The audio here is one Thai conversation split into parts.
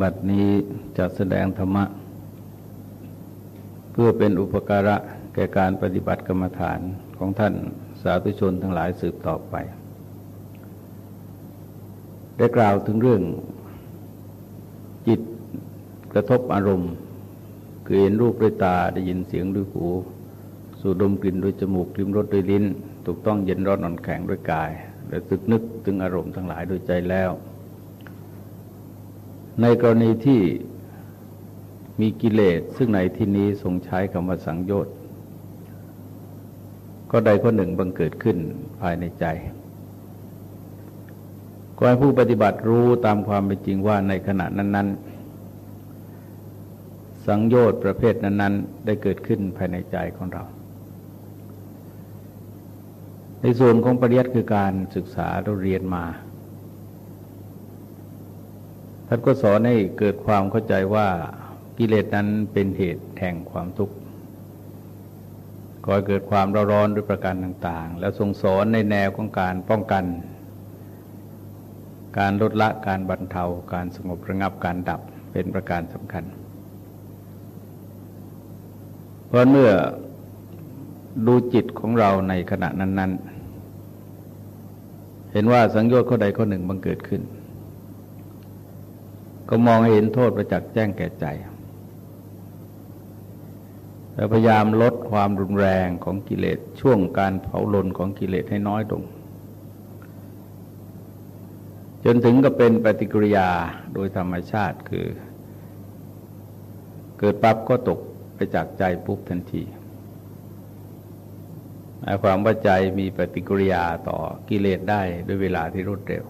บัดนี้จะแสดงธรรมะ เพื่อเป็นอุปการะแก่การปฏิบัติกรรมฐานของท่านสาธุชนทั้งหลายสืบต่อไป ได้กล่าวถึงเรื่องจิตกระทบอารมณ์ คือเห็นรูปด้วยตาได้ยินเสียงด้วยหู สูดดมกลิ่นด้วยจมูกลิ้มรสด้วยลิ้น ถูกต้องเย็นร้อนนอนแข็งด้วยกาย และตึกนึกถึงอารมณ์ทั้งหลายด้วยใจแล้ว ในกรณีที่มีกิเลสซึ่งในที่นี้ทรงใช้คำว่าสังโยชน์ก็ใดก็หนึ่งบังเกิดขึ้นภายในใจก็ให้ผู้ปฏิบัติรู้ตามความเป็นจริงว่าในขณะนั้น ๆ สังโยชน์ประเภทนั้น ๆ ได้เกิดขึ้นภายในใจของเรา ในส่วนของปริยัติคือการศึกษาเราเรียนมา ท่านก็สอนให้เกิดความเข้าใจว่ากิเลสนั้นเป็นเหตุแห่งความทุกข์ก่อเกิดความร้อนด้วยประการต่างๆ แล้วทรงสอนในแนวของการป้องกัน การลดละการบรรเทาการสงบระงับการดับเป็นประการสำคัญ เพราะเมื่อดูจิตของเราในขณะนั้น ๆ เห็นว่าสังโยชน์ข้อใดข้อหนึ่งบังเกิดขึ้น ก็มองเห็นโทษประจักษ์แจ้งแก่ใจแล้วพยายามลดความรุนแรงของกิเลสช่วงการเผาลนของกิเลสให้น้อยลง จนถึงก็เป็นปฏิกิริยาโดยธรรมชาติคือ เกิดปั๊บก็ตกไปจากใจปุ๊บทันทีหมายความว่าใจมีปฏิกิริยาต่อกิเลสได้ด้วยเวลาที่รวดเร็ว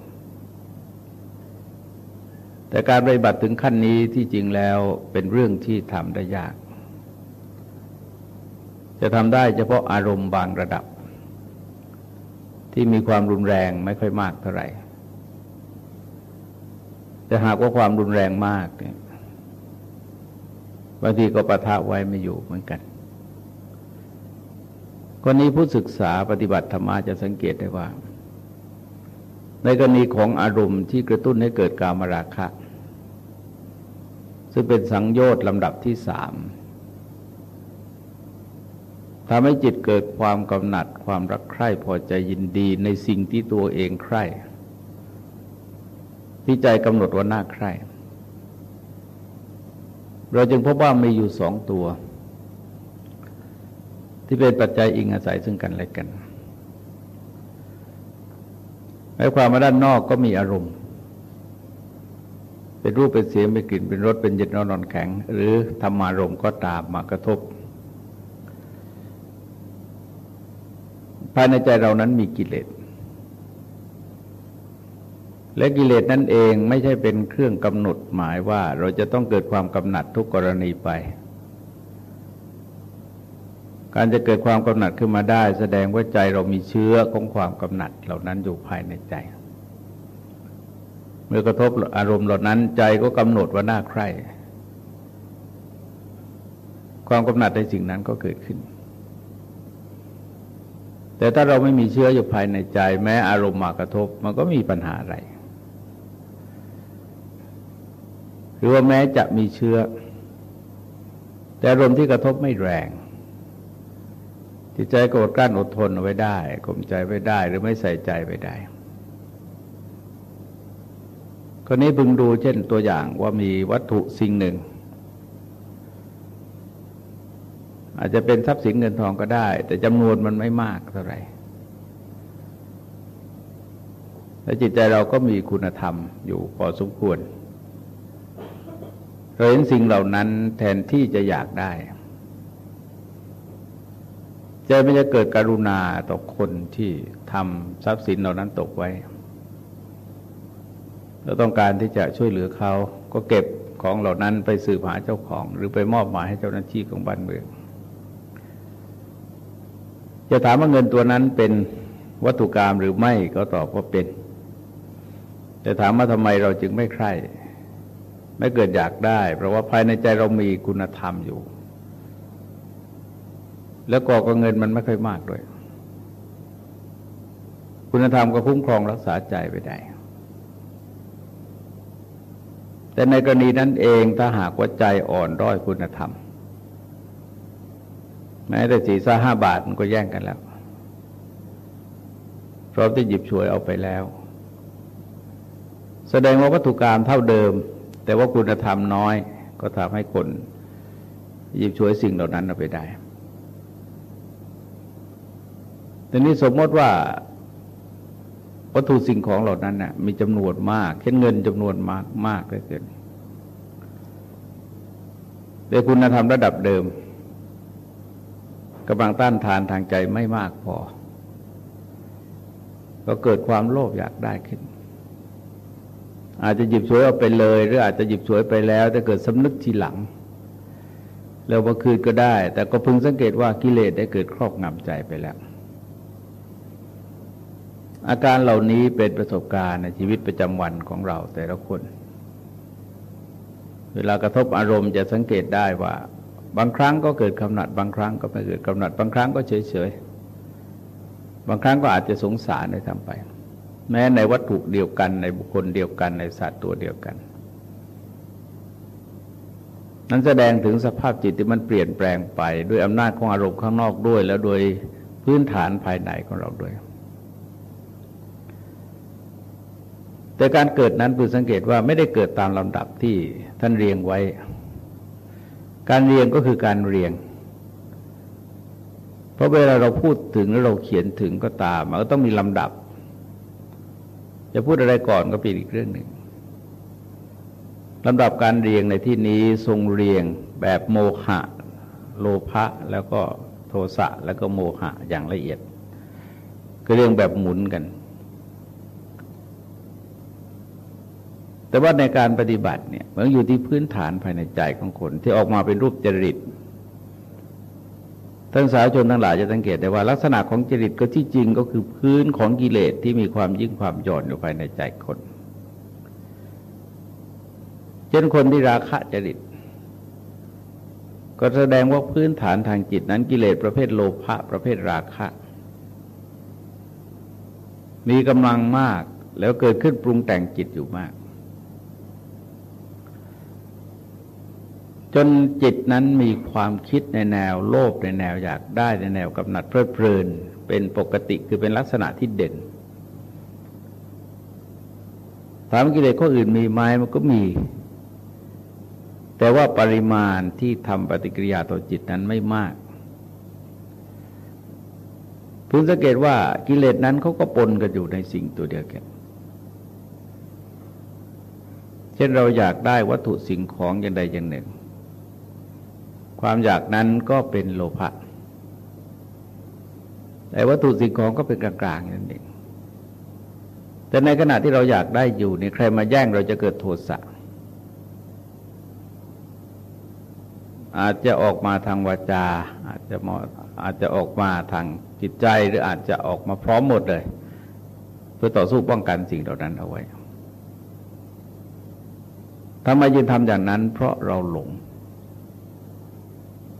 แต่การปฏิบัติถึงขั้นนี้ที่จริงแล้วเป็นเรื่องที่ทำได้ยาก จะทำได้เฉพาะอารมณ์บางระดับ ที่มีความรุนแรงไม่ค่อยมากเท่าไหร่แต่หากว่าความรุนแรงมากเนี่ยบางทีก็ประทะไว้ไม่อยู่เหมือนกันคนนี้ผู้ศึกษาปฏิบัติธรรมะจะสังเกตได้ว่า ในกรณีของอารมณ์ที่กระตุ้นให้เกิดกามราคะ ซึ่งเป็นสังโยชน์ลำดับที่สามทำให้จิตเกิดความกำหนัดความรักใคร่พอใจยินดีในสิ่งที่ตัวเองใคร่ ที่ใจกำหนดว่าน่าใคร่ เราจึงพบว่ามีอยู่สองตัว ที่เป็นปัจจัยอิงอาศัยซึ่งกันและกัน ในความมาด้านนอกก็มีอารมณ์ เป็นรูปเป็นเสียงเป็นกลิ่นเป็นรสเป็นเย็นร้อนนอนแข็ง หรือธรรมารมก็ตามมากระทบ ภายในใจเรานั้นมีกิเลสและกิเลสนั่นเองไม่ใช่เป็นเครื่องกำหนดหมายว่าเราจะต้องเกิดความกำหนัดทุกกรณีไป การจะเกิดความกำหนัดขึ้นมาได้ แสดงว่าใจเรามีเชื้อของความกำหนัดเหล่านั้นอยู่ภายในใจ เมื่อกระทบอารมณ์เหล่านั้นใจก็กำหนดว่าน่าใคร่ความกำหนัดในสิ่งนั้นก็เกิดขึ้น แต่ถ้าเราไม่มีเชื้ออยู่ภายในใจ แม้อารมณ์มากระทบมันก็มีปัญหาอะไร หรือว่าแม้จะมีเชื้อ แต่อารมณ์ที่กระทบไม่แรง จิตใจก็อดกลั้นอดทนเอาไว้ได้ข่มใจไว้ได้หรือไม่ใส่ใจไว้ได้คนนี้พึงดูเช่นตัวอย่างว่ามีวัตถุสิ่งหนึ่ง อาจจะเป็นทรัพย์สินเงินทองก็ได้ แต่จำนวนมันไม่มากเท่าไหร่และจิตใจเราก็มีคุณธรรมอยู่พอสมควรเราเห็นสิ่งเหล่านั้นแทนที่จะอยากได้ ใจไม่จะเกิดกรุณาต่อคนที่ทำทรัพย์สินเหล่านั้นตกไว้เราต้องการที่จะช่วยเหลือเขาก็เก็บของเหล่านั้นไปสืบหาเจ้าของ หรือไปมอบหมายให้เจ้าหน้าที่ของบ้านเมืองจะถามว่าเงินตัวนั้นเป็นวัตถุกรรมหรือไม่ก็ตอบว่าเป็น แต่ถามว่าทำไมเราจึงไม่ใคร่ไม่เกิดอยากได้ เพราะว่าภายในใจเรามีคุณธรรมอยู่ แล้วก็ก็เงินมันไม่ค่อยมากด้วย คุณธรรมก็คุ้มครองรักษาใจไปได้ แต่ในกรณีนั้นเองถ้าหากว่าใจอ่อนด้อยคุณธรรมแม้แต่สี่ซ่าห้าบาทมันก็แย่งกันแล้วพร้อมที่หยิบฉวยเอาไปแล้ว แสดงว่าวัตถุกรรมเท่าเดิม แต่ว่าคุณธรรมน้อย ก็ทำให้คนหยิบฉวยสิ่งเหล่านั้นเอาไปได้ แต่นี้สมมติว่าวัตถุสิ่งของเหล่านั้นน่ะมีจำนวนมาก เช่นเงินจำนวนมากมากเหลือเกินแต่คุณธรรมระดับเดิมกำลังต้านทานทางใจไม่มากพอ ก็เกิดความโลภอยากได้ขึ้น อาจจะหยิบฉวยเอาไปเลย หรืออาจจะหยิบฉวยไปแล้ว แต่เกิดสำนึกทีหลัง แล้วว่าคืนก็ได้ แต่ก็พึงสังเกตว่ากิเลสได้เกิดครอบงำใจไปแล้ว อาการเหล่านี้เป็นประสบการณ์ในชีวิตประจำวันของเราแต่ละคน เวลากระทบอารมณ์จะสังเกตได้ว่า บางครั้งก็เกิดกำหนัด บางครั้งก็ไม่เกิดกำหนัด บางครั้งก็เฉยเฉยบางครั้งก็อาจจะสงสารในทำไป แม้ในวัตถุเดียวกันในบุคคลเดียวกันในสัตว์ตัวเดียวกัน นั้นแสดงถึงสภาพจิตที่มันเปลี่ยนแปลงไป ด้วยอำนาจของอารมณ์ข้างนอกด้วย แล้วโดยพื้นฐานภายในของเราด้วย แต่การเกิดนั้นเพื่อสังเกตว่าไม่ได้เกิดตามลำดับที่ท่านเรียงไว้ การเรียงก็คือการเรียง เพราะเวลาเราพูดถึงหรือเราเขียนถึงก็ตามมันก็ต้องมีลำดับ จะพูดอะไรก่อนก็เป็นอีกเรื่องหนึ่งลำดับการเรียงในที่นี้ทรงเรียงแบบโมหะ โลภะแล้วก็โทสะแล้วก็โมหะอย่างละเอียด ก็เรียงแบบหมุนกัน แต่ว่าในการปฏิบัติเนี่ยมันอยู่ที่พื้นฐานภายในใจของคนที่ออกมาเป็นรูปจริตท่านสาวชนทั้งหลายจะสังเกตได้ว่า ลักษณะของจริตก็ที่จริงก็คือพื้นของกิเลสที่มีความยิ่งความหย่อนอยู่ภายในใจคน เช่นคนที่ราคะจริต ก็แสดงว่าพื้นฐานทางจิตนั้นกิเลสประเภทโลภะประเภทราคะ มีกำลังมากแล้วเกิดขึ้นปรุงแต่งจิตอยู่มาก จนจิตนั้นมีความคิดในแนวโลภในแนวอยากได้ในแนวกำหนัดเพลิดเพลิน เป็นปกติคือเป็นลักษณะที่เด่นถามกิเลสข้ออื่นมีไหมมันก็มี แต่ว่าปริมาณที่ทำปฏิกิริยาต่อจิตนั้นไม่มากพึงสังเกตว่ากิเลสนั้นเขาก็ปนกันอยู่ในสิ่งตัวเดียวกันเช่นเราอยากได้วัตถุสิ่งของอย่างใดอย่างหนึ่ง ความอยากนั้นก็เป็นโลภะแต่วัตถุสิ่งของก็เป็นกลางๆนั่นเองแต่ในขณะที่เราอยากได้อยู่นี่ใครมาแย่งเราจะเกิดโทสะอาจจะออกมาทางวาจา อาจจะอาจจะออกมาทางจิตใจหรืออาจจะออกมาพร้อมหมดเลย เพื่อต่อสู้ป้องกันสิ่งเหล่านั้นเอาไว้ทำไมยึงทำอย่างนั้น เพราะเราหลง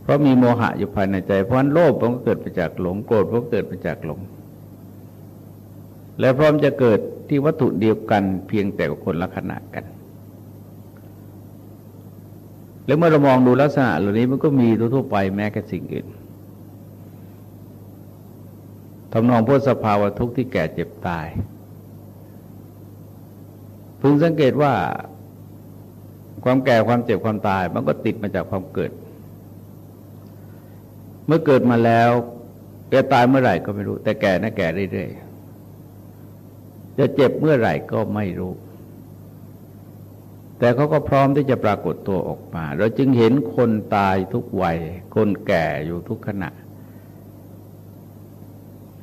เพราะมีโมหะอยู่ภายในใจ เพราะนั้นโลภมันก็เกิดมาจากหลงโกรธมันก็เกิดมาจากหลง และพร้อมจะเกิดที่วัตถุเดียวกันเพียงแต่คนละขณะกัน แล้วเมื่อเรามองดูลักษณะเหล่านี้มันก็มีทั่วไปแม้กระสิ่งอื่นทำนองพวกสภาวะทุกข์ที่แก่เจ็บตาย พึงสังเกตว่าความแก่ความเจ็บความตาย มันก็ติดมาจากความเกิด เมื่อเกิดมาแล้วแกตายเมื่อไหร่ก็ไม่รู้ แต่แก่นะแก่เรื่อยๆจะเจ็บเมื่อไหร่ก็ไม่รู้ แต่เขาก็พร้อมที่จะปรากฏตัวออกมา เราจึงเห็นคนตายทุกวัย คนแก่อยู่ทุกขณะ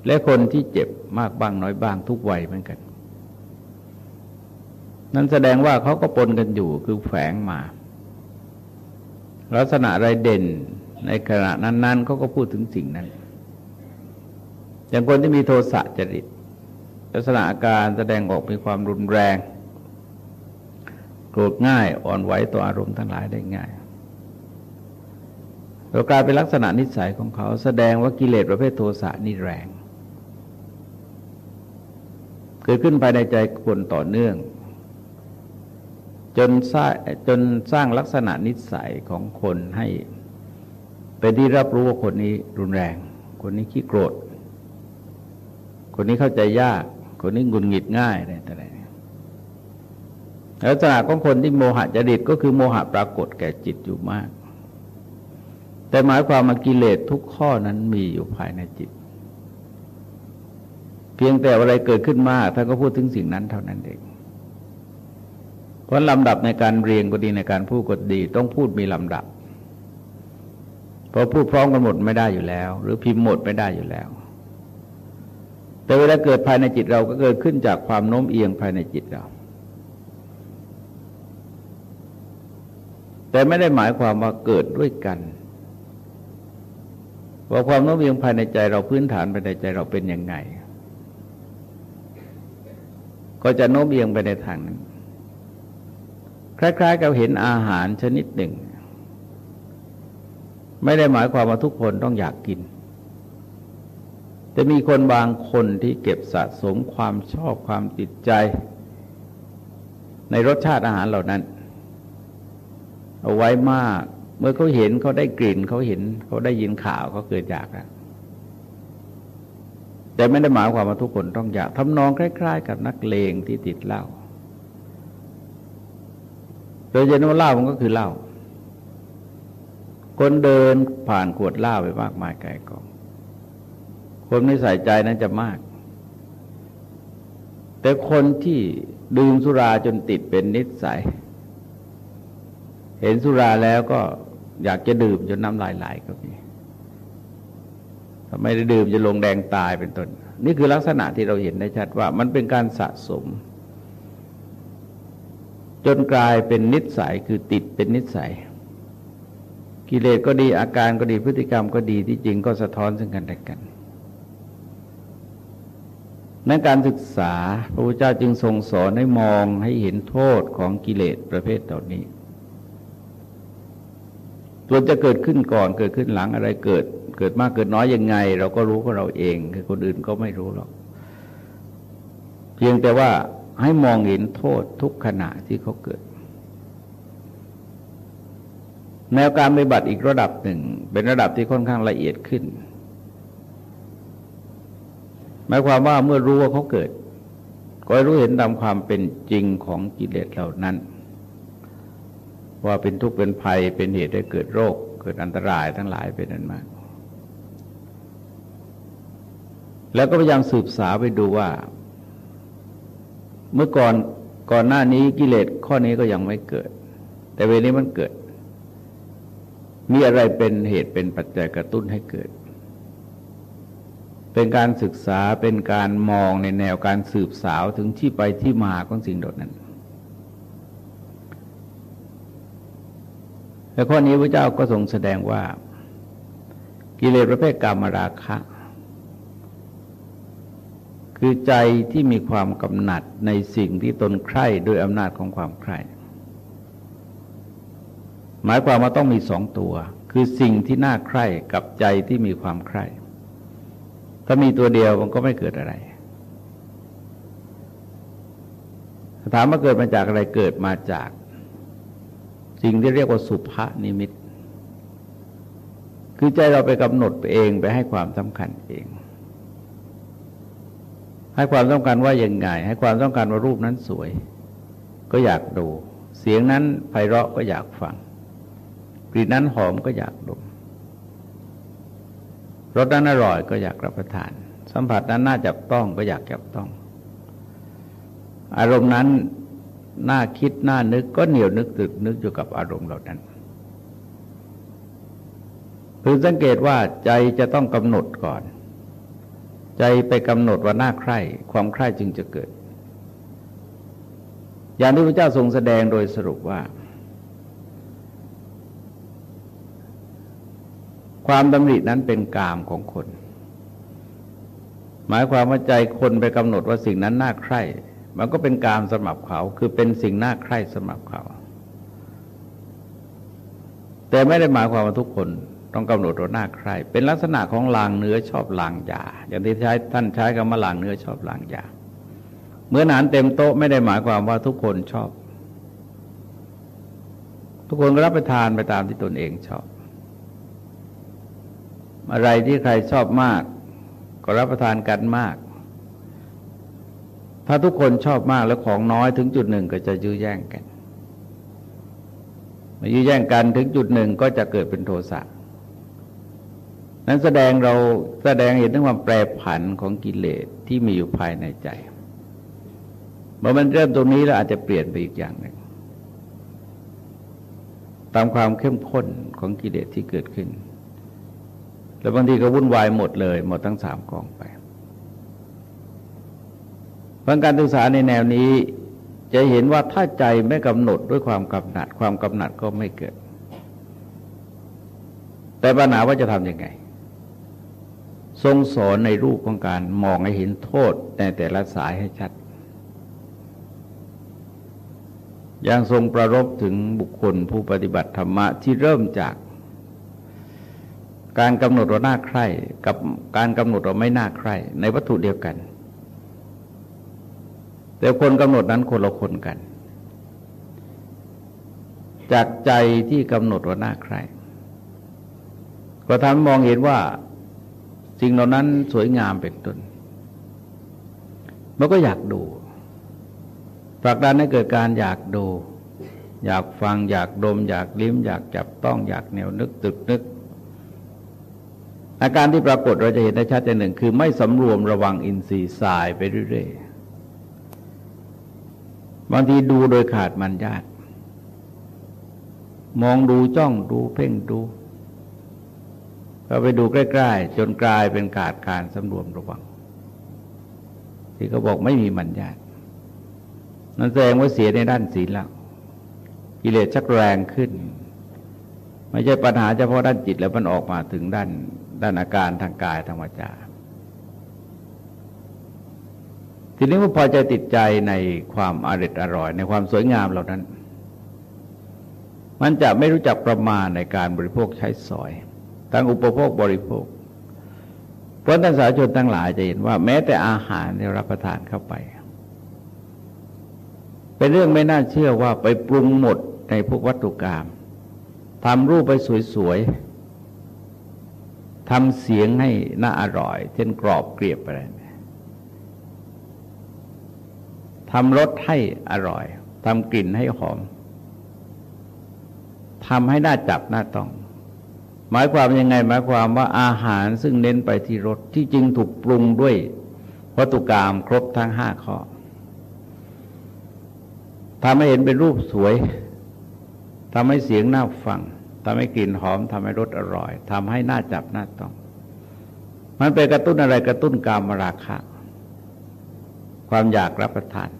และคนที่เจ็บมากบ้างน้อยบ้างทุกวัยเหมือนกัน นั่นแสดงว่าเขาก็ปนกันอยู่คือแฝงมา ลักษณะอะไรเด่น ในขณะนั้น ๆเขาก็พูดถึงสิ่งนั้น อย่างคนที่มีโทสะจริต ลักษณะอาการแสดงออกมีความรุนแรง โกรธง่ายอ่อนไหวต่ออารมณ์ทั้งหลายได้ง่ายเรากลายเป็นลักษณะนิสัยของเขา แสดงว่ากิเลสประเภทโทสะนี่แรง เกิดขึ้นภายในใจคนต่อเนื่อง จนสร้างจนสร้างลักษณะนิสัยของคนให้ เป็นที่รับรู้ว่าคนนี้รุนแรง คนนี้ขี้โกรธ คนนี้เข้าใจยาก คนนี้งุนหงิดง่ายอะไรต่างๆลักษณะของคนที่โมหะจริตก็คือโมหะปรากฏแก่จิตอยู่มาก แต่หมายความมากิเลสทุกข้อนั้นมีอยู่ภายในจิต เพียงแต่อะไรเกิดขึ้นมากท่านก็พูดถึงสิ่งนั้นเท่านั้นเองเพราะลำดับในการเรียนก็ดีในการพูดก็ดี ต้องพูดมีลำดับ พอพูดพร้อมกันหมดไม่ได้อยู่แล้ว หรือพิมพ์หมดไม่ได้อยู่แล้ว แต่เวลาเกิดภายในจิตเราก็เกิดขึ้นจากความโน้มเอียงภายในจิตเรา แต่ไม่ได้หมายความว่าเกิดด้วยกันว่าความโน้มเอียงภายในใจเราพื้นฐานภายในใจเราเป็นยังไง ก็จะโน้มเอียงไปในทางนั้น คล้ายๆกับเห็นอาหารชนิดหนึ่ง ไม่ได้หมายความว่าทุกคนต้องอยากกิน แต่มีคนบางคนที่เก็บสะสมความชอบความติดใจ ในรสชาติอาหารเหล่านั้น เอาไว้มาก เมื่อเขาเห็นเขาได้กลิ่นเขาเห็นเขาได้ยินข่าวเขาเกิดอยากแล้วแต่ไม่ได้หมายความว่าทุกคนต้องอยากทำนองคล้าย ๆ กับนักเลงที่ติดเหล้าโดยเฉพาะเหล้ามันก็คือเหล้า คนเดินผ่านขวดเหล้าไปมากมายไกลกอง คนไม่ใส่ใจนั้นจะมาก แต่คนที่ดื่มสุราจนติดเป็นนิสัย เห็นสุราแล้วก็อยากจะดื่มจนน้ำลายไหลก็มีถ้าไมได้ดื่มจะลงแดงตายเป็นต้น นี่คือลักษณะที่เราเห็นได้ชัดว่า มันเป็นการสะสม จนกลายเป็นนิสัยคือติดเป็นนิสัย กิเลสก็ดีอาการก็ดีพฤติกรรมก็ดีที่จริงก็สะท้อนซึ่งกันและกันในการศึกษาพระพุทธเจ้าจึงทรงสอนให้มองให้เห็นโทษของกิเลสประเภทเหล่านี้ตัวจะเกิดขึ้นก่อนเกิดขึ้นหลังอะไรเกิด เกิดมากเกิดน้อยยังไง เราก็รู้ของเราเองคือคนอื่นก็ไม่รู้หรอก เพียงแต่ว่าให้มองเห็นโทษทุกขณะที่เขาเกิด แนวการปฏิบัติอีกระดับหนึ่ง เป็นระดับที่ค่อนข้างละเอียดขึ้น หมายความว่าเมื่อรู้ว่าเขาเกิด ก็รู้เห็นตามความเป็นจริงของกิเลสเหล่านั้น ว่าเป็นทุกข์เป็นภัยเป็นเหตุให้เกิดโรค เกิดอันตรายทั้งหลายเป็นนั้นมาก แล้วก็พยายามสืบสาไปดูว่า เมื่อก่อนก่อนหน้านี้กิเลสข้อนี้ก็ยังไม่เกิด แต่เวลนี้มันเกิด มีอะไรเป็นเหตุเป็นปัจจัยกระตุ้นให้เกิด เป็นการศึกษาเป็นการมองในแนวการสืบสาวถึงที่ไปที่มาของสิ่งดนั้นและข้อนี้พระเจ้าก็ทรงแสดงว่า กิเลสประเภทกามราคะ คือใจที่มีความกำหนัดในสิ่งที่ตนใคร่ด้วยอำนาจของความใคร่ หมายความว่าต้องมีสองตัว คือสิ่งที่น่าใคร่กับใจที่มีความใคร่ถ้ามีตัวเดียวมันก็ไม่เกิดอะไรถามว่าเกิดมาจากอะไรเกิดมาจาก สิ่งที่เรียกว่าสุภนิมิต คือใจเราไปกำหนดไปเองไปให้ความสำคัญเอง ให้ความต้องการว่าอย่างไง ให้ความต้องการว่ารูปนั้นสวย ก็อยากดู เสียงนั้นไพเราะก็อยากฟัง กลิ่นนั้นหอมก็อยากดมรสนั้นอร่อยก็อยากรับประทาน สัมผัสนั้นน่าจับต้องก็อยากจับต้อง อารมณ์นั้นน่าคิดน่านึกก็เหนียวนึกตึกนึกอยู่กับอารมณ์เหล่านั้นพึงสังเกตว่าใจจะต้องกำหนดก่อน ใจไปกำหนดว่าน่าใคร่ ความใคร่จึงจะเกิด อย่างที่พระเจ้าทรงแสดงโดยสรุปว่า ความดำรินั้นเป็นกามของคน หมายความว่าใจคนไปกำหนดว่าสิ่งนั้นน่าใคร่ มันก็เป็นกามสำหรับเขา คือเป็นสิ่งน่าใคร่สำหรับเขา แต่ไม่ได้หมายความว่าทุกคนต้องกำหนดว่าน่าใคร่ เป็นลักษณะของลางเนื้อชอบลางยา อย่างที่ใช้ท่านใช้คำว่าลางเนื้อชอบลางยา เมื่อหนานเต็มโต๊ะไม่ได้หมายความว่าทุกคนชอบ ทุกคนก็รับประทานไปตามที่ตนเองชอบ อะไรที่ใครชอบมาก ก็รับประทานกันมาก ถ้าทุกคนชอบมากแล้วของน้อยถึงจุดหนึ่งก็จะยื้อแย่งกันมายื้อแย่งกันถึงจุดหนึ่งก็จะเกิดเป็นโทสะนั้นแสดงเราแสดงเห็นถึงความแปรผันของกิเลสที่มีอยู่ภายในใจเมื่อมันเริ่มตรงนี้แล้วอาจจะเปลี่ยนไปอีกอย่างหนึ่งตามความเข้มข้นของกิเลสที่เกิดขึ้น แล้วบางทีก็วุ่นวายหมดเลย หมดทั้งสามกองไปบางการศึกษาในแนวนี้ จะเห็นว่าถ้าใจไม่กำหนดด้วยความกำหนัด ความกำหนัดก็ไม่เกิด แต่ปัญหาว่าจะทำยังไง ทรงสอนในรูปของการมองให้เห็นโทษในแต่ละสายให้ชัดอย่างทรงประรบถึงบุคคลผู้ปฏิบัติธรรมะที่เริ่มจาก การกำหนดเราหน้าใคร่กับการกำหนดเราไม่น่าใคร่ในวัตถุเดียวกัน แต่คนกำหนดนั้นคนละคนกัน จากใจที่กำหนดว่าน่าใคร่ก็ทำมองเห็นว่าสิ่งเหล่านั้นสวยงามเป็นต้นมันก็อยากดูผลักดันให้เกิดการอยากดู อยากฟังอยากดม อยากลิ้ม อยากจับต้องอยากแนวนึกตึกนึก อาการที่ปรากฏเราจะเห็นได้ชัดเจนหนึ่ง คือไม่สำรวมระวังอินทรีย์สายไปเรื่อยๆบางทีดูโดยขาดมันญาติมองดูจ้องดูเพ่งดูก็ไปดูใกล้ๆจนกลายเป็นขาดการสำรวมระวัง ที่เขาบอกไม่มีมัญญาตนั่นแสดงว่าเสียในด้านศีลแล้วกิเลสชักแรงขึ้น ไม่ใช่ปัญหาเฉพาะด้านจิตแล้วมันออกมาถึงด้าน ด้านอาการทางกายทางวาจา ทีนี้ว่าพอใจติดใจในความอริดอร่อย ในความสวยงามเหล่านั้น มันจะไม่รู้จักประมาณในการบริโภคใช้สอย ทั้งอุปโภคบริโภค เพราะท่านสาชนทั้งหลายจะเห็นว่า แม้แต่อาหารที่รับประทานเข้าไป เป็นเรื่องไม่น่าเชื่อว่าไปปรุงหมดในพวกวัตถุกรรมทำรูปไปสวยๆ ทำเสียงให้น่าอร่อย เช่นกรอบเกลียบอะไรทำรสให้อร่อยทำกลิ่นให้หอมทำให้น่าจับน่าต้อง หมายความยังไง หมายความว่าอาหารซึ่งเน้นไปที่รสที่จริงถูกปรุงด้วยวัตถุกรรมครบทั้งห้าข้อทำให้เห็นเป็นรูปสวยทำให้เสียงน่าฟัง ทำให้กลิ่นหอมทำให้รสอร่อยทำให้น่าจับน่าต้อง มันเป็นกระตุ้นอะไรกระตุ้นกามราคะ ความอยากรับประทาน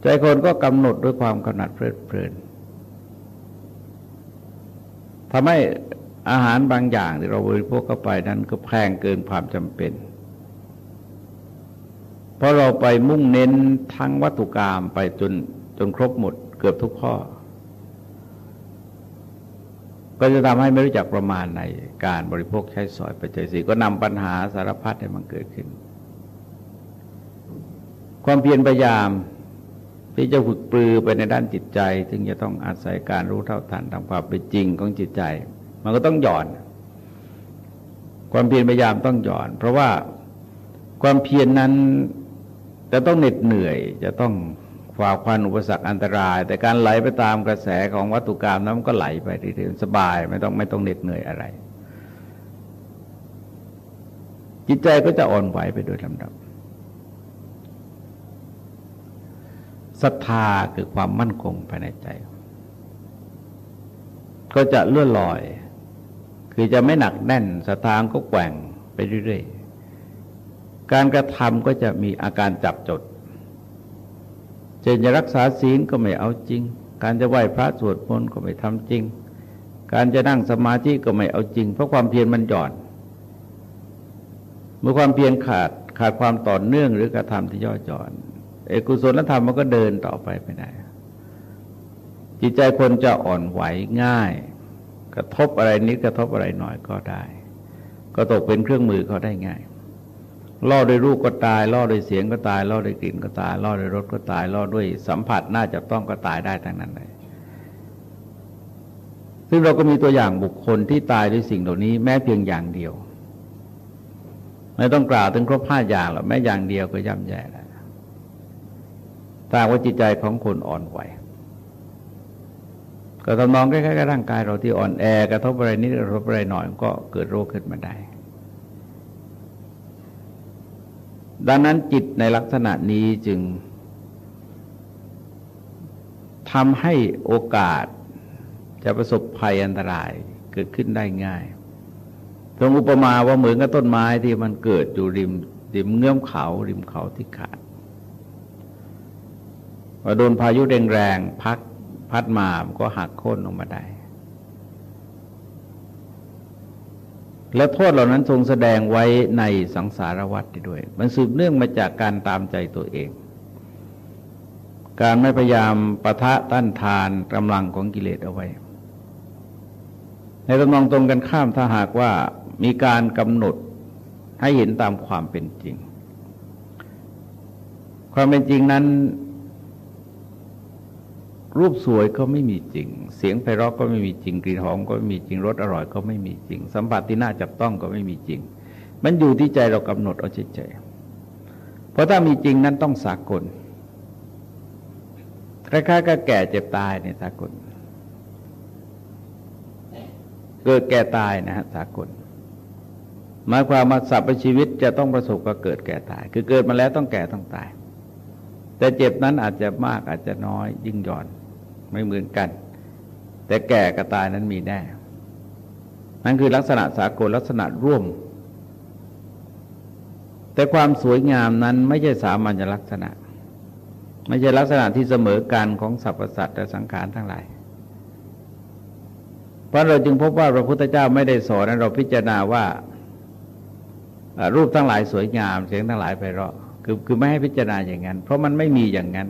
ใจคนก็กำหนดด้วยความกำหนัดเพลิดเพลินทำให้อาหารบางอย่างที่เราบริโภคเข้าไปนั้นก็แพงเกินความจำเป็น เพราะเราไปมุ่งเน้นทั้งวัตถุกรรมไปจนจนครบหมดเกือบทุกข้อ ก็จะทำให้ไม่รู้จักประมาณในการบริโภคใช้สอยปัจจัยสี่ก็นำปัญหาสารพัดให้มันเกิดขึ้น ความเพียรพยายามที่จะฝึกปลือไปในด้านจิตใจถึงจะต้องอาศัยการรู้เท่าทันตามความเป็นจริงของจิตใจ มันก็ต้องหย่อน ความเพียรพยายามต้องหย่อน เพราะว่าความเพียรนนั้นจะต้องเหน็ดเหนื่อยจะต้อง ฝ่าควันอุปสรรคอันตราย แต่การไหลไปตามกระแสของวัตถุกรรมนั้นมันก็ไหลไปเรื่อยๆสบายไม่ต้องไม่ต้องเหน็ดเหนื่อยอะไร จิตใจก็จะอ่อนไหวไปโดยลำดับศรัทธาคือความมั่นคงภายในใจ ก็จะเลื่อนลอย คือจะไม่หนักแน่นศรัทธาก็แกว่งไปเรื่อยๆ การกระทำก็จะมีอาการจับจด เจนจะรักษาศีลก็ไม่เอาจริง การจะไหว้พระสวดมนต์ก็ไม่ทำจริง การจะนั่งสมาธิก็ไม่เอาจริง เพราะความเพียรมันหย่อน เมื่อความเพียรขาดขาดความต่อเนื่องหรือกระทำที่ย่อหย่อนเอกุศลธรรมมันก็เดินต่อไปไม่ได้ จิตใจคนจะอ่อนไหวง่าย กระทบอะไรนิดกระทบอะไรหน่อยก็ได้ ก็ตกเป็นเครื่องมือเขาได้ง่าย ล่อด้วยรูปก็ตาย ล่อด้วยเสียงก็ตาย ล่อด้วยกลิ่นก็ตาย ล่อด้วยรสก็ตาย ล่อด้วยสัมผัสน่าจะต้องก็ตายได้ทั้งนั้นเลยซึ่งเราก็มีตัวอย่างบุคคลที่ตายด้วยสิ่งเหล่านี้ แม้เพียงอย่างเดียว ไม่ต้องกล่าวถึงครบห้าอย่างหรอกแม้อย่างเดียวก็ย่ำแย่แล้วถ้าว่าจิตใจของคนอ่อนไหวก็ทำนองคล้ายๆกับร่างกายเราที่อ่อนแอกระทบอะไรนิดกระทบอะไรหน่อยก็เกิดโรคขึ้นมาได้ ดังนั้นจิตในลักษณะนี้จึงทำให้โอกาสจะประสบภัยอันตรายเกิดขึ้นได้ง่ายตรงอุปมาว่าเหมือนกับต้นไม้ที่มันเกิดอยู่ริมริมเงื่อมเขา ริมเขาที่ขาดว่าโดนพายุแรงๆพักพัดมามันก็หักโค่นลงมาได้ และโทษเหล่านั้นทรงแสดงไว้ในสังสารวัฏด้วย มันสืบเนื่องมาจากการตามใจตัวเอง การไม่พยายามประทะต้านทานกำลังของกิเลสเอาไว้ ในตำนองตรงกันข้ามถ้าหากว่ามีการกำหนดให้เห็นตามความเป็นจริง ความเป็นจริงนั้น รูปสวยก็ไม่มีจริง เสียงไพเราะก็ไม่มีจริง กลิ่นหอมก็ไม่มีจริง รสอร่อยก็ไม่มีจริง สัมผัสที่น่าจับต้องก็ไม่มีจริง มันอยู่ที่ใจเรากำหนดเอาเฉยๆเพราะถ้ามีจริงนั้นต้องสากล คล้ายๆกับแก่เจ็บตายในสากล เกิดแก่ตายนะฮะสากล หมายความว่าสัพพชีวิตจะต้องประสบกับเกิดแก่ตาย คือเกิดมาแล้วต้องแก่ต้องตาย แต่เจ็บนั้นอาจจะมากอาจจะน้อยยิ่งหย่อน ไม่เหมือนกัน แต่แก่กับตายนั้นมีแน่ นั่นคือลักษณะสากลลักษณะร่วม แต่ความสวยงามนั้นไม่ใช่สามัญลักษณะ ไม่ใช่ลักษณะที่เสมอกันของสรรพสัตว์และสังขารทั้งหลายเพราะเราจึงพบว่าพระพุทธเจ้าไม่ได้สอนเราพิจารณาว่ารูปทั้งหลายสวยงาม เสียงทั้งหลายไปเราะคือคือไม่ให้พิจารณาอย่างนั้น เพราะมันไม่มีอย่างนั้น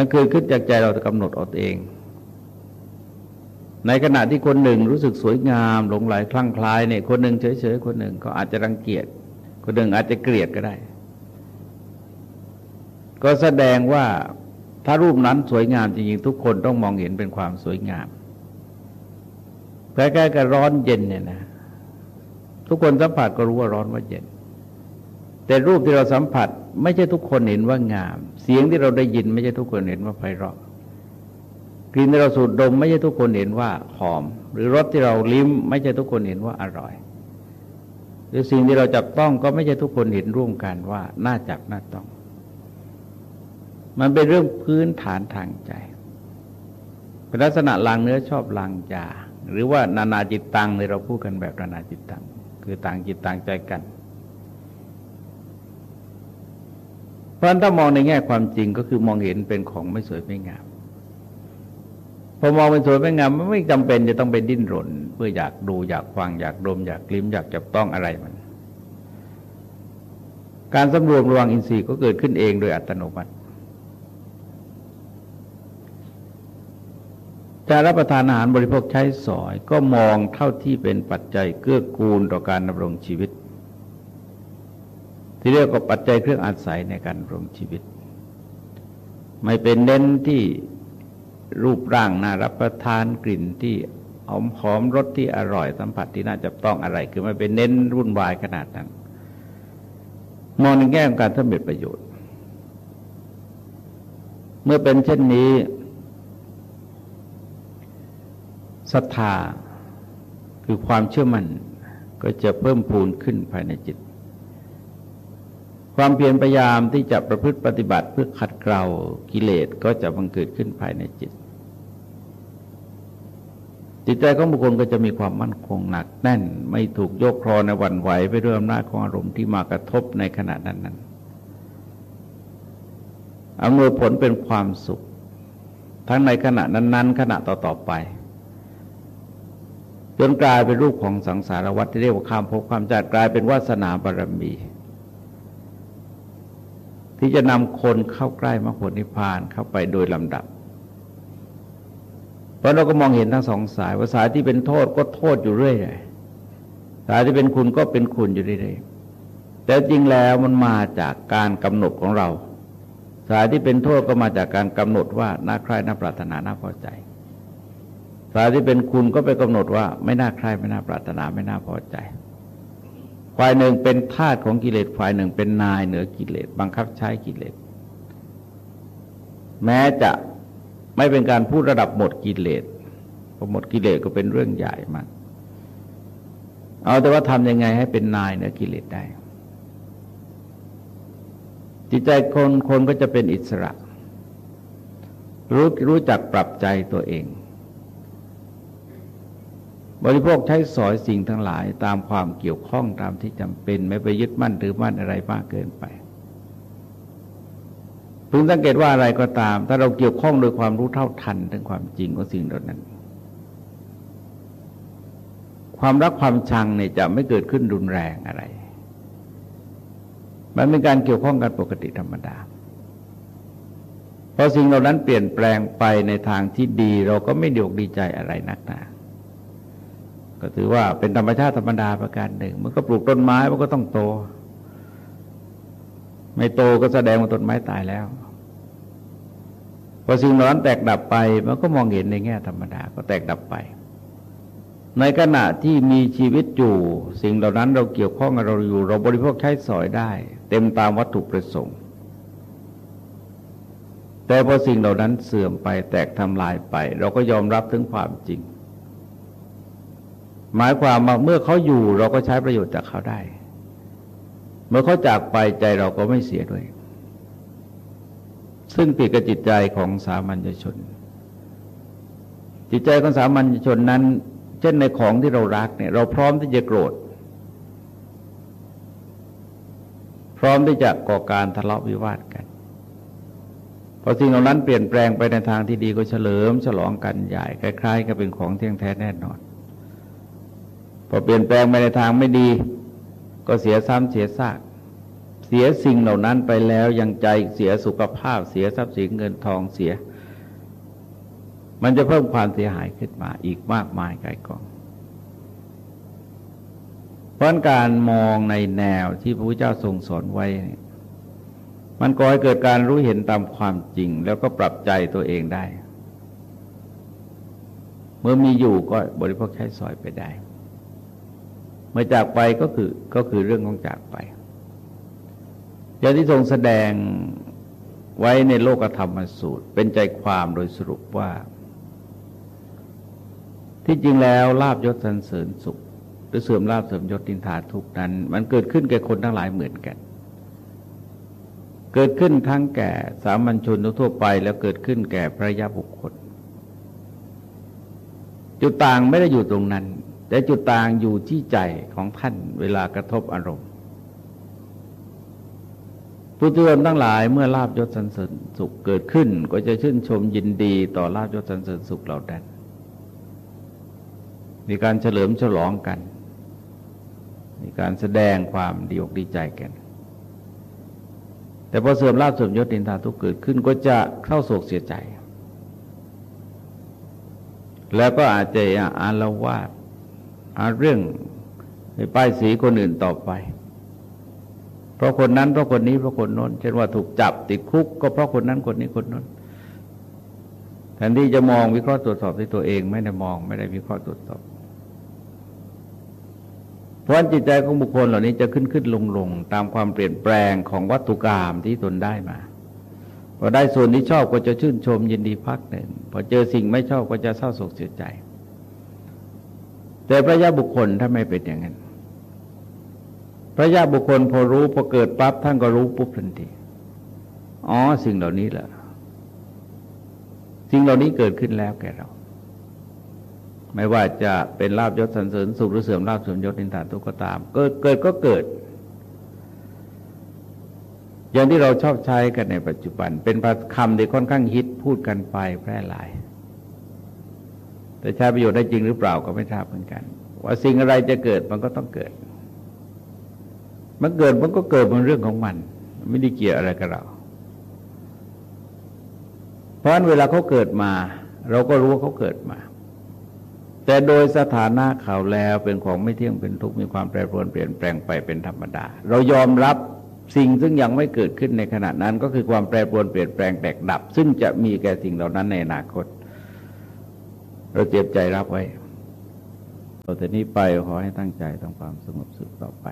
มันเกิดขึ้นจากใจเรากำหนดเอาเอง ในขณะที่คนหนึ่งรู้สึกสวยงามหลงไหลคลั่งคล้ายเนี่ยคนหนึ่งเฉยๆคนหนึ่งก็อาจจะรังเกียจคนหนึ่งอาจจะเกลียดก็ได้ ก็แสดงว่าถ้ารูปนั้นสวยงามจริงๆทุกคนต้องมองเห็นเป็นความสวยงามใกล้ๆกับร้อนเย็นเนี่ยนะทุกคนสัมผัสก็รู้ว่าร้อนว่าเย็น แต่รูปที่เราสัมผัสไม่ใช่ทุกคนเห็นว่างาม เสียงที่เราได้ยินไม่ใช่ทุกคนเห็นว่าไพเราะกลิ่นที่เราสูดดม ไม่ใช่ทุกคนเห็นว่าหอม หรือรสที่เราลิ้ม ไม่ใช่ทุกคนเห็นว่าอร่อย หรือสิ่งที่เราจับต้องก็ไม่ใช่ทุกคนเห็นร่วมกันว่าน่าจับน่าต้อง มันเป็นเรื่องพื้นฐานทางใจเป็นลักษณะลางเนื้อชอบลางยาหรือว่านานาจิตตังในเราพูดกันแบบนานาจิตตัง คือต่างจิตต่างใจกัน เพราะฉะนั้นถ้ามองในแง่ความจริงก็คือมองเห็นเป็นของไม่สวยไม่งามพอมองเป็นสวยไม่งามไม่จำเป็นจะต้องไปดิ้นรน เพื่ออยากดูอยากฟังอยากดมอยากกลิ้มอยากจับต้องอะไรมัน การสำรวมระวังอินทรีย์ก็เกิดขึ้นเองโดยอัตโนมัติจะรับประทานอาหารบริโภคใช้สอย ก็มองเท่าที่เป็นปัจจัยเกื้อกูลต่อการดำรงชีวิต ที่เรียกว่าปัจจัยเครื่องอาศัยในการดำรงชีวิต ไม่เป็นเน้นที่รูปร่างน่ารับประทานกลิ่นที่หอมหอมรสที่อร่อยสัมผัสที่น่าจะต้องอะไร คือไม่เป็นเน้นรุ่นวายขนาดนั้น มองในแง่ของการสำเร็จประโยชน์ เมื่อเป็นเช่นนี้ศรัทธาคือความเชื่อมั่นก็จะเพิ่มพูนขึ้นภายในจิต ความเพียรพยายามที่จะประพฤติปฏิบัติเพื่อขัดเกลากิเลสก็จะบังเกิดขึ้นภายในจิต จิตใจของบุคคลก็จะมีความมั่นคงหนักแน่น ไม่ถูกโยกคลอในวันไหวไปด้วยอำนาจของอารมณ์ที่มากระทบในขณะนั้นนั้นอำนวยผลเป็นความสุข ทั้งในขณะนั้น ๆ ขณะต่อๆไปจนกลายเป็นรูปของสังสารวัฏที่เรียกว่าข้ามภพความจัดกลายเป็นวาสนาบารมี ที่จะนำคนเข้าใกล้มรรคผลนิพพานเข้าไปโดยลำดับ เพราะเราก็มองเห็นทั้งสองสายว่าสายที่เป็นโทษก็โทษอยู่เรื่อยเลยสายที่เป็นคุณก็เป็นคุณอยู่เรื่อยแต่จริงแล้วมันมาจากการกำหนดของเรา สายที่เป็นโทษก็มาจากการกำหนดว่าน่าใคร่น่าปรารถนาน่าพอใจ สายที่เป็นคุณก็ไปกำหนดว่าไม่น่าใคร่ไม่น่าปรารถนาไม่น่าพอใจ ฝ่ายหนึ่งเป็นทาสของกิเลสฝ่ายหนึ่งเป็นนายเหนือกิเลสบังคับใช้กิเลส แม้จะไม่เป็นการพูดระดับหมดกิเลสพอหมดกิเลสก็เป็นเรื่องใหญ่มากเอาแต่ว่าทำยังไงให้เป็นนายเหนือกิเลสได้ จิตใจคนคนก็จะเป็นอิสระ รู้รู้จักปรับใจตัวเอง บริโภคใช้สอยสิ่งทั้งหลายตามความเกี่ยวข้องตามที่จำเป็น ไม่ไปยึดมั่นถือมั่นอะไรมากเกินไปพึงสังเกตว่าอะไรก็ตาม ถ้าเราเกี่ยวข้องโดยความรู้เท่าทันถึงความจริงของสิ่งเหล่านั้น ความรักความชังเนี่ยจะไม่เกิดขึ้นรุนแรงอะไร มันเป็นการเกี่ยวข้องกันปกติธรรมดาพอสิ่งเหล่านั้นเปลี่ยนแปลงไปในทางที่ดี เราก็ไม่ดีอกดีใจอะไรนักหนา ก็ถือว่าเป็นธรรมชาติธรรมดาประการหนึ่ง มันก็ปลูกต้นไม้มันก็ต้องโต ไม่โตก็แสดงว่าต้นไม้ตายแล้วพอสิ่งนั้นแตกดับไปมันก็มองเห็นในแง่ธรรมดาก็แตกดับไป ในขณะที่มีชีวิตอยู่ สิ่งเหล่านั้นเราเกี่ยวข้องกับเราอยู่ เราบริโภคใช้สอยได้ เต็มตามวัตถุประสงค์แต่พอสิ่งเหล่านั้นเสื่อมไปแตกทำลายไป เราก็ยอมรับถึงความจริง หมายความว่าเมื่อเขาอยู่เราก็ใช้ประโยชน์จากเขาได้ เมื่อเขาจากไปใจเราก็ไม่เสียด้วย ซึ่งผิดกับจิตใจของสามัญชน จิตใจของสามัญชนนั้น เช่นในของที่เรารักเนี่ย เราพร้อมที่จะโกรธ พร้อมที่จะก่อการทะเลาะวิวาทกันพอสิ่งเหล่านั้นเปลี่ยนแปลงไปในทางที่ดีก็เฉลิมฉลองกันใหญ่คล้ายๆกับเป็นของเที่ยงแท้แน่นอน พอเปลี่ยนแปลงไปในทางไม่ดี ก็เสียซ้ำเสียซากเสียสิ่งเหล่านั้นไปแล้วยังใจเสียสุขภาพเสียทรัพย์สินเงินทองเสีย มันจะเพิ่มความเสียหายขึ้นมาอีกมากมายไกลกอง เพราะการมองในแนวที่พระพุทธเจ้าทรงสอนไว้ มันก่อให้เกิดการรู้เห็นตามความจริง แล้วก็ปรับใจตัวเองได้ เมื่อมีอยู่ก็บริโภคใช้สอยไปได้ เมื่อจากไปก็คือก็คือเรื่องของจากไปอย่างที่ทรงแสดงไว้ในโลกธรรมสูตร เป็นใจความโดยสรุปว่า ที่จริงแล้วลาบยศสันเสริญสุข หรือเสื่อมลาบเสื่อมยศตินทาทุกนั้น มันเกิดขึ้นแก่คนทั้งหลายเหมือนกัน เกิดขึ้นทั้งแก่สามัญชนทั่วไป แล้วเกิดขึ้นแก่พระยาบุคคลจุดต่างไม่ได้อยู่ตรงนั้น แต่จุดต่างอยู่ที่ใจของท่านเวลากระทบอารมณ์ผู้ที่ทั้งหลายเมื่อลาบยศสันเสริญสุขเกิดขึ้น ก็จะชื่นชมยินดีต่อลาบยศสันเสริญสุขเหล่านั้นมีการเฉลิมฉลองกัน มีการแสดงความดีอกดีใจกัน แต่พอเสื่อมลาบเสื่อมยศดินทาทุกเกิดขึ้นก็จะเข้าโศกเสียใจ แล้วก็อาจจะอาละวาด หาเรื่องไปป้ายสีคนอื่นต่อไป เพราะคนนั้นเพราะคนนี้เพราะคนโน้น เช่นว่าถูกจับติดคุก ก็เพราะคนนั้นคนนี้คนโน้นแทนที่จะมองวิเคราะห์ตรวจสอบที่ตัวเอง ไม่ได้มองไม่ได้วิเคราะห์ตรวจสอบ เพราะจิตใจของบุคคลเหล่านี้จะขึ้นขึ้นลงลงตามความเปลี่ยนแปลงของวัตถุกรรมที่ตนได้มาพอได้ส่วนที่ชอบก็จะชื่นชมยินดีพักหนึ่งพอเจอสิ่งไม่ชอบก็จะเศร้าโศกเสียใจ แต่พระยาบุคคลถ้าไม่เป็นอย่างนั้น พระยาบุคคลพอรู้พอเกิดปั๊บท่านก็รู้ปุ๊บทันทีอ๋อสิ่งเหล่านี้แหละสิ่งเหล่านี้เกิดขึ้นแล้วแก่เรา ไม่ว่าจะเป็นลาบยศสันเสริญสุขหรือเสื่อมลาบเสื่อมยศนินทาทุกข์ก็ตาม เกิดเกิดก็เกิด อย่างที่เราชอบใช้กันในปัจจุบัน เป็นคำที่ค่อนข้างฮิตพูดกันไปแพร่หลาย แต่ใช้ประโยชน์ได้จริงหรือเปล่าก็ไม่ทราบเหมือนกัน ว่าสิ่งอะไรจะเกิดมันก็ต้องเกิด มันเกิดมันก็เกิดเป็นเรื่องของมัน ไม่ได้เกี่ยวอะไรกับเรา เพราะฉะนั้นเวลาเขาเกิดมา เราก็รู้ว่าเขาเกิดมา แต่โดยสถานะเขาแล้วเป็นของไม่เที่ยงเป็นทุกข์มีความแปรปรวนเปลี่ยนแปลงไปเป็นธรรมดา เรายอมรับสิ่งซึ่งยังไม่เกิดขึ้นในขณะนั้นก็คือความแปรปรวนเปลี่ยนแปลงแตกดับ ซึ่งจะมีแก่สิ่งเหล่านั้นในอนาคต เราเตรียมใจรับไว้ต่อแต่นี้ไปขอให้ตั้งใจทำความสงบสุขต่อไป